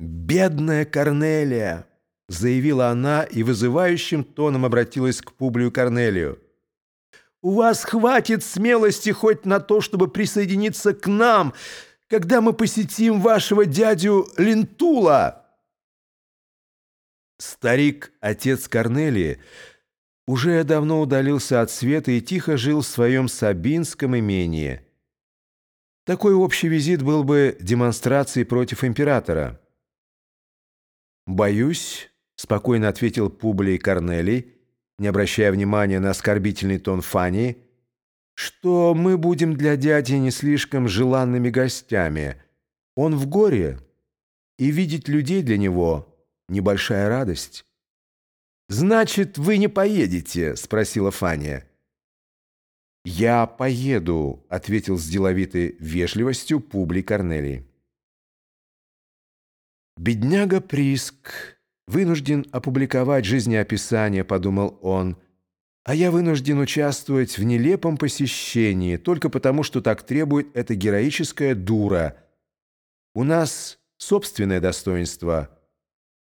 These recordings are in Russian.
«Бедная Корнелия!» — заявила она и вызывающим тоном обратилась к Публию Корнелию. «У вас хватит смелости хоть на то, чтобы присоединиться к нам, когда мы посетим вашего дядю Лентула!» Старик, отец Корнелии, уже давно удалился от света и тихо жил в своем сабинском имении. Такой общий визит был бы демонстрацией против императора. «Боюсь», — спокойно ответил Публий Корнелий, не обращая внимания на оскорбительный тон Фани, «что мы будем для дяди не слишком желанными гостями. Он в горе, и видеть людей для него небольшая радость. «Значит, вы не поедете?» — спросила Фаня. «Я поеду», — ответил с деловитой вежливостью Публий Корнелий. «Бедняга Приск вынужден опубликовать жизнеописание», — подумал он, «а я вынужден участвовать в нелепом посещении только потому, что так требует эта героическая дура. У нас собственное достоинство»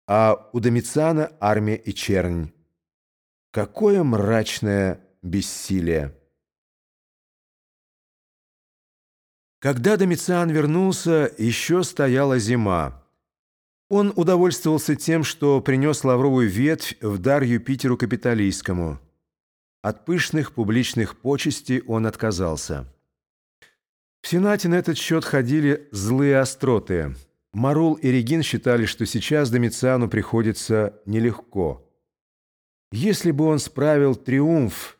а у Домициана армия и чернь. Какое мрачное бессилие! Когда Домициан вернулся, еще стояла зима. Он удовольствовался тем, что принес лавровую ветвь в дар Юпитеру Капитолийскому. От пышных публичных почестей он отказался. В Сенате на этот счет ходили злые остроты – Марул и Регин считали, что сейчас Домициану приходится нелегко. Если бы он справил триумф,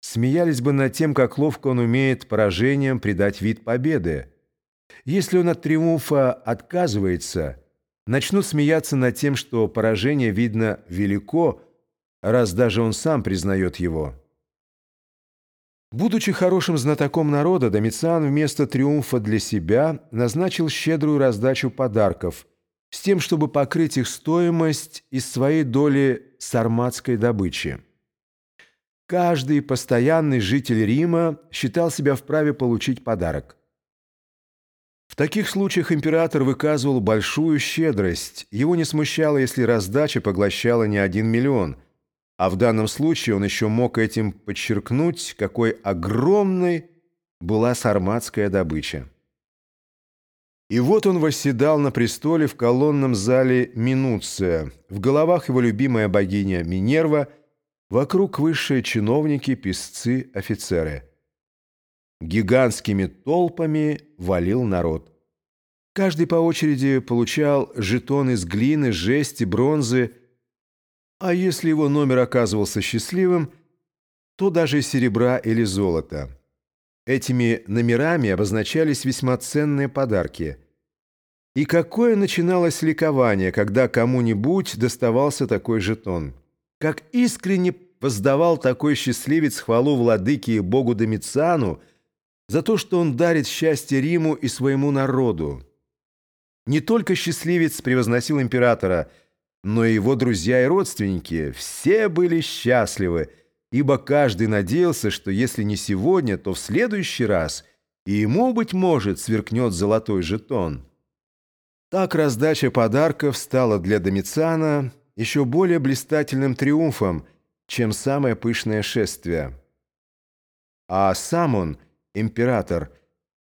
смеялись бы над тем, как ловко он умеет поражением придать вид победы. Если он от триумфа отказывается, начнут смеяться над тем, что поражение, видно, велико, раз даже он сам признает его. Будучи хорошим знатоком народа, Домициан вместо триумфа для себя назначил щедрую раздачу подарков с тем, чтобы покрыть их стоимость из своей доли сарматской добычи. Каждый постоянный житель Рима считал себя вправе получить подарок. Таких случаях император выказывал большую щедрость. Его не смущало, если раздача поглощала не один миллион – а в данном случае он еще мог этим подчеркнуть, какой огромной была сарматская добыча. И вот он восседал на престоле в колонном зале Минуция, в головах его любимая богиня Минерва, вокруг высшие чиновники, писцы, офицеры. Гигантскими толпами валил народ. Каждый по очереди получал жетоны из глины, жести, бронзы, а если его номер оказывался счастливым, то даже серебра или золота. Этими номерами обозначались весьма ценные подарки. И какое начиналось ликование, когда кому-нибудь доставался такой жетон. Как искренне воздавал такой счастливец хвалу владыке и богу Домициану за то, что он дарит счастье Риму и своему народу. Не только счастливец превозносил императора – но и его друзья и родственники все были счастливы, ибо каждый надеялся, что если не сегодня, то в следующий раз и ему, быть может, сверкнет золотой жетон. Так раздача подарков стала для Домициана еще более блистательным триумфом, чем самое пышное шествие. А сам он, император,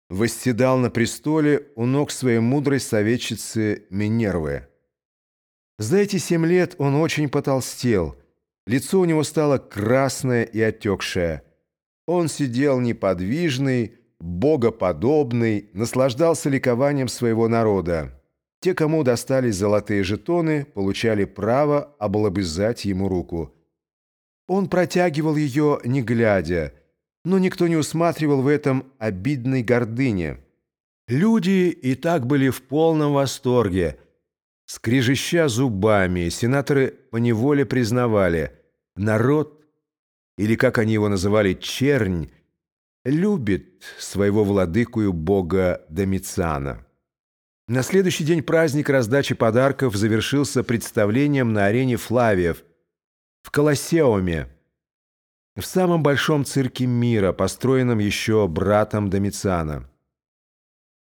восседал на престоле у ног своей мудрой советчицы Минервы. За эти семь лет он очень потолстел. Лицо у него стало красное и отекшее. Он сидел неподвижный, богоподобный, наслаждался ликованием своего народа. Те, кому достались золотые жетоны, получали право облобызать ему руку. Он протягивал ее, не глядя, но никто не усматривал в этом обидной гордыни. Люди и так были в полном восторге – Скрежеща зубами, сенаторы поневоле признавали, народ, или, как они его называли, чернь, любит своего владыку и бога Домициана. На следующий день праздник раздачи подарков завершился представлением на арене Флавиев в Колоссеуме, в самом большом цирке мира, построенном еще братом Домициана.